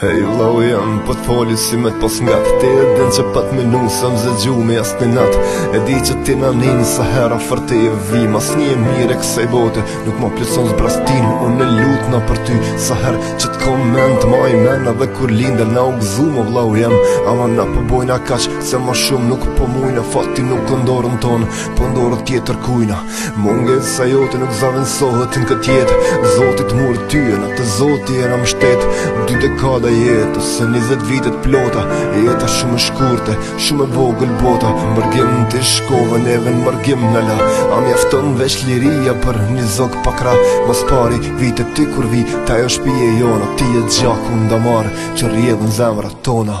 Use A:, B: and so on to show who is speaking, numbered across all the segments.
A: Hej vllau jem po të foli si me të pas ngat E din që pa të menu s'më zë gjumi asnjë natë E di që ti na nin sa herë afër të vi Ma asnjë e mirë e kësaj bote nuk ma plotëson zbrastinë Unë lutna për ty sa herë që të kom n'mend Maj men edhe kur linde na u gëzum vllau jem Ama na po bojna kaq se ma shumë nuk po mujna Fati nuk o n'dorën tonë po n'dorë t'tjetërkujna Mungesa jote nuk zavendësohet në këtë jetë Zoti t'murr ty e na te Zoti jena mështet Dy dekada jetë, se njëzet vite t'plota Jeta shumë e shkurtë, shumë e vogël bota N'mërgim ti shkove neve në mërgim na la A mjafton veç liria për një zog pa krah Ma s'pari vi te ti kur vi, te ajo shpija jona Ti je gjaku n'damarë, që rrjedh n'zemrat tona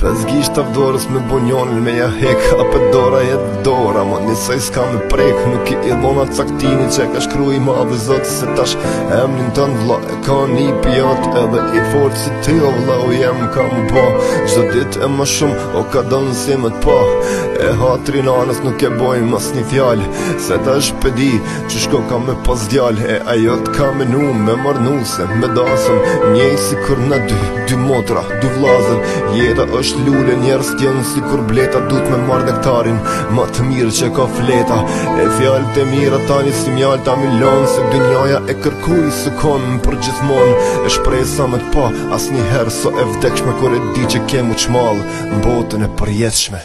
A: Pesë gishta t'dorës me bo njonin me ja hek Apet dora jet dora Ma njësoj s'ka me prek Nuk i ilona caktimi që ka shkru i madhi Zot Se tash emnin tond vlla e ka nipi jot Edhe i fort si ty o vllau jem ka m'u ba Çdo ditë e më shumë o ka don si me të pa E hatrin nanës nuk e boj m'asnjë fjalë Se tash pe di Që çka oka me pas djalë e ajo të ka menu me marrë nuse Me dasëm njejt sikur na dy, dy motra, dy vllazën Jeta është lule njerëzt jon sikur bleta Duhet me marrë nektarin ma të mirë që ka fleta E fjalët e mira tani si mjalta m'i lonë Se dynjaja e kërkujt s'u kon për gjithmonë E shpresa me të pa asnjëherë s'o e vdekshme Kur e di që kem u çmall në botën e përjetshme